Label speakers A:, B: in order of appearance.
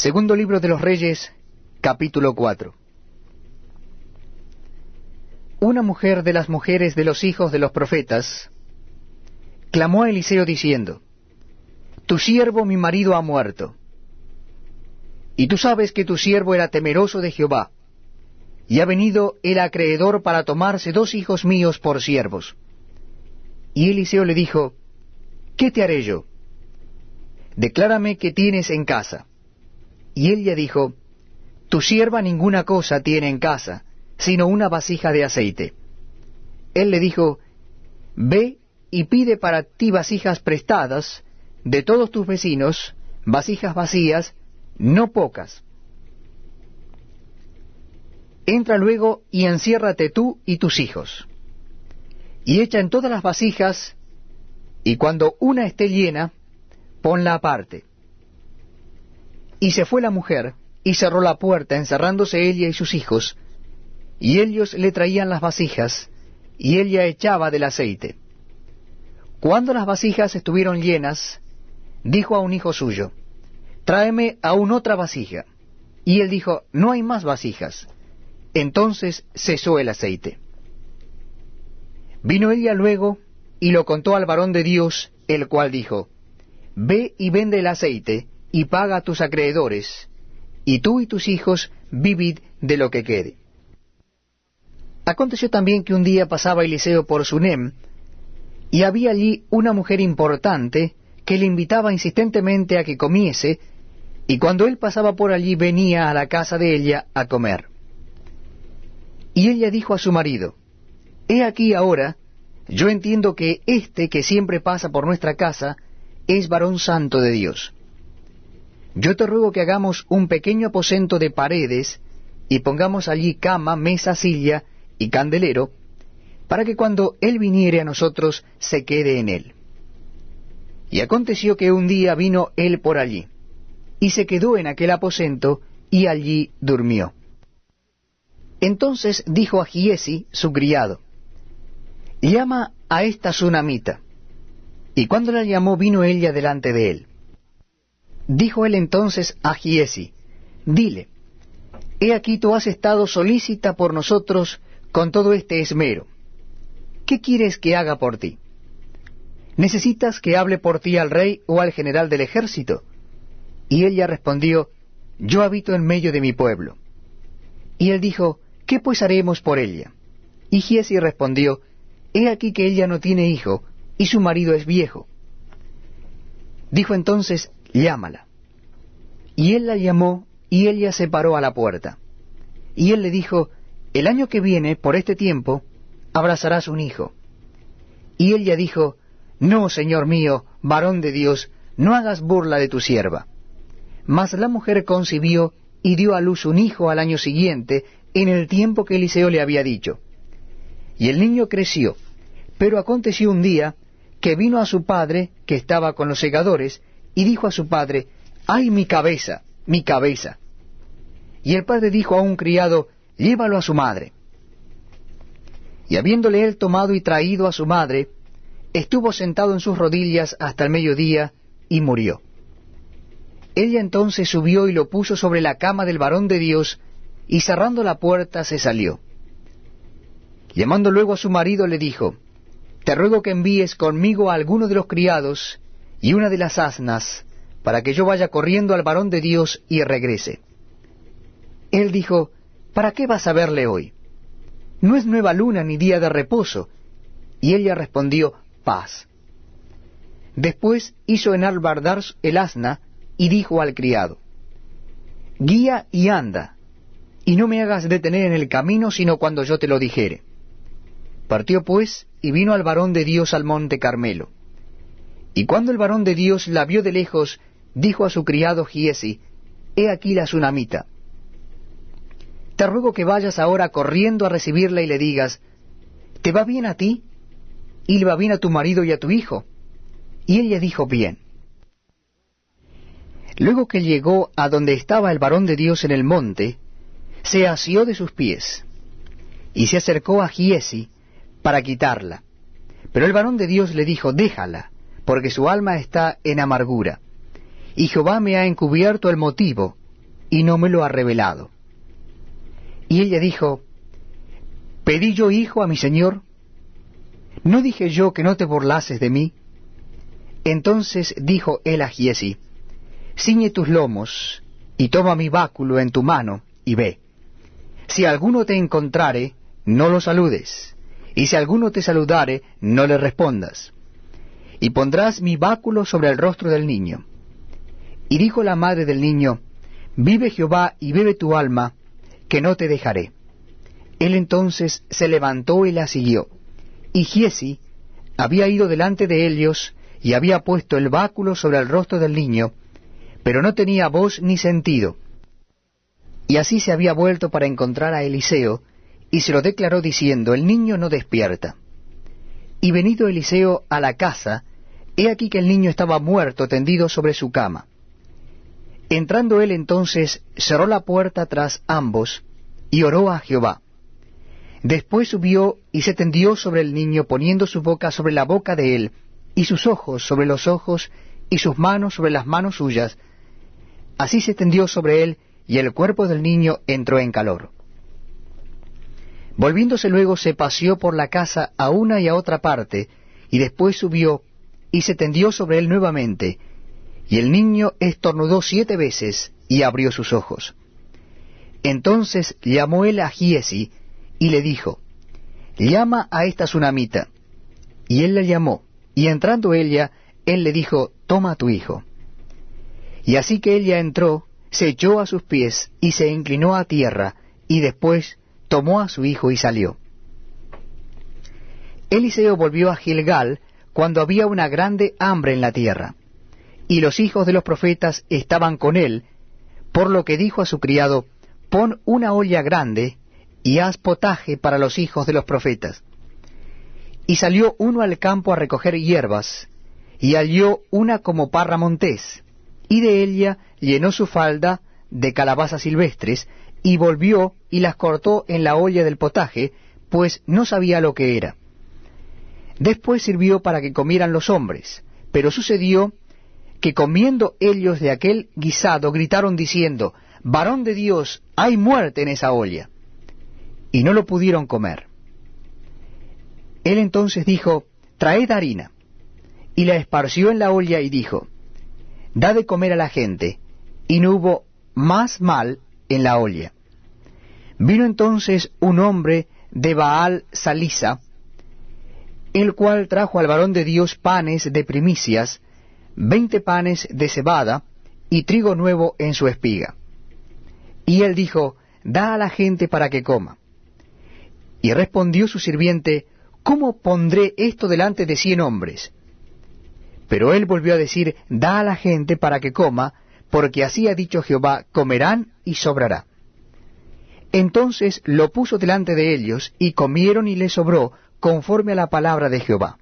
A: Segundo libro de los Reyes, capítulo 4. Una mujer de las mujeres de los hijos de los profetas clamó a Eliseo diciendo, Tu siervo mi marido ha muerto. Y tú sabes que tu siervo era temeroso de Jehová, y ha venido el acreedor para tomarse dos hijos míos por siervos. Y Eliseo le dijo, ¿Qué te haré yo? Declárame qué tienes en casa. Y ella dijo, Tu sierva ninguna cosa tiene en casa, sino una vasija de aceite. Él le dijo, Ve y pide para ti vasijas prestadas de todos tus vecinos, vasijas vacías, no pocas. Entra luego y enciérrate tú y tus hijos. Y echa en todas las vasijas, y cuando una esté llena, ponla aparte. Y se fue la mujer, y cerró la puerta, encerrándose ella y sus hijos, y ellos le traían las vasijas, y ella echaba del aceite. Cuando las vasijas estuvieron llenas, dijo a un hijo suyo, Tráeme aún otra vasija. Y él dijo, No hay más vasijas. Entonces cesó el aceite. Vino ella luego y lo contó al varón de Dios, el cual dijo, Ve y vende el aceite, y paga a tus acreedores, y tú y tus hijos vivid de lo que quede. Aconteció también que un día pasaba Eliseo por Sunem, y había allí una mujer importante que le invitaba insistentemente a que comiese, y cuando él pasaba por allí venía a la casa de ella a comer. Y ella dijo a su marido, He aquí ahora, yo entiendo que este que siempre pasa por nuestra casa es varón santo de Dios. Yo te ruego que hagamos un pequeño aposento de paredes y pongamos allí cama, mesa, silla y candelero, para que cuando él viniere a nosotros se quede en él. Y aconteció que un día vino él por allí, y se quedó en aquel aposento, y allí durmió. Entonces dijo a Giesi, su criado, Llama a esta sunamita. Y cuando la llamó vino ella delante de él. Dijo él entonces a Giesi, Dile, He aquí tú has estado solícita por nosotros con todo este esmero. ¿Qué quieres que haga por ti? ¿Necesitas que hable por ti al rey o al general del ejército? Y ella respondió, Yo habito en medio de mi pueblo. Y él dijo, ¿Qué pues haremos por ella? Y Giesi respondió, He aquí que ella no tiene hijo, y su marido es viejo. Dijo entonces, llámala. Y él la llamó, y ella se paró a la puerta. Y él le dijo, el año que viene, por este tiempo, abrazarás un hijo. Y ella dijo, No, señor mío, varón de Dios, no hagas burla de tu sierva. Mas la mujer concibió y dio a luz un hijo al año siguiente, en el tiempo que Eliseo le había dicho. Y el niño creció, pero aconteció un día que vino a su padre, que estaba con los segadores, y dijo a su padre, ¡Ay mi cabeza, mi cabeza! Y el padre dijo a un criado, Llévalo a su madre. Y habiéndole él tomado y traído a su madre, estuvo sentado en sus rodillas hasta el mediodía, y murió. Ella entonces subió y lo puso sobre la cama del varón de Dios, y cerrando la puerta se salió. Llamando luego a su marido le dijo, Te ruego que envíes conmigo a alguno de los criados y una de las asnas, para que yo vaya corriendo al varón de Dios y regrese. Él dijo, ¿Para qué vas a verle hoy? No es nueva luna ni día de reposo. Y ella respondió, Paz. Después hizo enalbardar el asna y dijo al criado, Guía y anda, y no me hagas detener en el camino sino cuando yo te lo dijere. Partió pues y vino al varón de Dios al monte Carmelo. Y cuando el varón de Dios la vio de lejos, dijo a su criado Giesi, He aquí la tsunamita. Te ruego que vayas ahora corriendo a recibirla y le digas, ¿te va bien a ti? ¿Y le va bien a tu marido y a tu hijo? Y ella dijo, bien. Luego que llegó a donde estaba el varón de Dios en el monte, se asió de sus pies, y se acercó a Giesi para quitarla. Pero el varón de Dios le dijo, déjala, porque su alma está en amargura. Y Jehová me ha encubierto el motivo, y no me lo ha revelado. Y ella dijo, ¿Pedí yo hijo a mi señor? ¿No dije yo que no te burlases de mí? Entonces dijo él a Giesi, Ciñe tus lomos, y toma mi báculo en tu mano, y ve. Si alguno te encontrare, no lo saludes, y si alguno te saludare, no le respondas. Y pondrás mi báculo sobre el rostro del niño. Y dijo la madre del niño, Vive Jehová y bebe tu alma, que no te dejaré. Él entonces se levantó y la siguió. Y Giesi había ido delante de ellos y había puesto el báculo sobre el rostro del niño, pero no tenía voz ni sentido. Y así se había vuelto para encontrar a Eliseo, y se lo declaró diciendo, El niño no despierta. Y venido Eliseo a la casa, he aquí que el niño estaba muerto tendido sobre su cama. Entrando él entonces cerró la puerta tras ambos, y oró a Jehová. Después subió y se tendió sobre el niño poniendo su boca sobre la boca de él, y sus ojos sobre los ojos, y sus manos sobre las manos suyas. Así se tendió sobre él, y el cuerpo del niño entró en calor. Volviéndose luego se paseó por la casa a una y a otra parte, y después subió, y se tendió sobre él nuevamente, y el niño estornudó siete veces, y abrió sus ojos. Entonces llamó él a Giesi, y le dijo, Llama a esta tsunamita. Y él la llamó, y entrando ella, él le dijo, Toma a tu hijo. Y así que ella entró, se echó a sus pies, y se inclinó a tierra, y después tomó a su hijo y salió. Eliseo volvió a Gilgal cuando había una grande hambre en la tierra, y los hijos de los profetas estaban con él, por lo que dijo a su criado, Pon una olla grande y haz potaje para los hijos de los profetas. Y salió uno al campo a recoger hierbas, y halló una como parra montés, y de ella llenó su falda de calabazas silvestres, y volvió y las cortó en la olla del potaje, pues no sabía lo que era. Después sirvió para que comieran los hombres, pero sucedió que comiendo ellos de aquel guisado gritaron diciendo, Varón de Dios, hay muerte en esa olla y no lo pudieron comer. Él entonces dijo, Traed harina, y la esparció en la olla y dijo, Da de comer a la gente, y no hubo más mal en la olla. Vino entonces un hombre de Baal Salisa, el cual trajo al varón de Dios panes de primicias, veinte panes de cebada y trigo nuevo en su espiga. Y él dijo, Da a la gente para que coma. Y respondió su sirviente, ¿Cómo pondré esto delante de cien hombres? Pero él volvió a decir, Da a la gente para que coma, porque así ha dicho Jehová, comerán y sobrará. Entonces lo puso delante de ellos, y comieron y les sobró, conforme a la palabra de Jehová.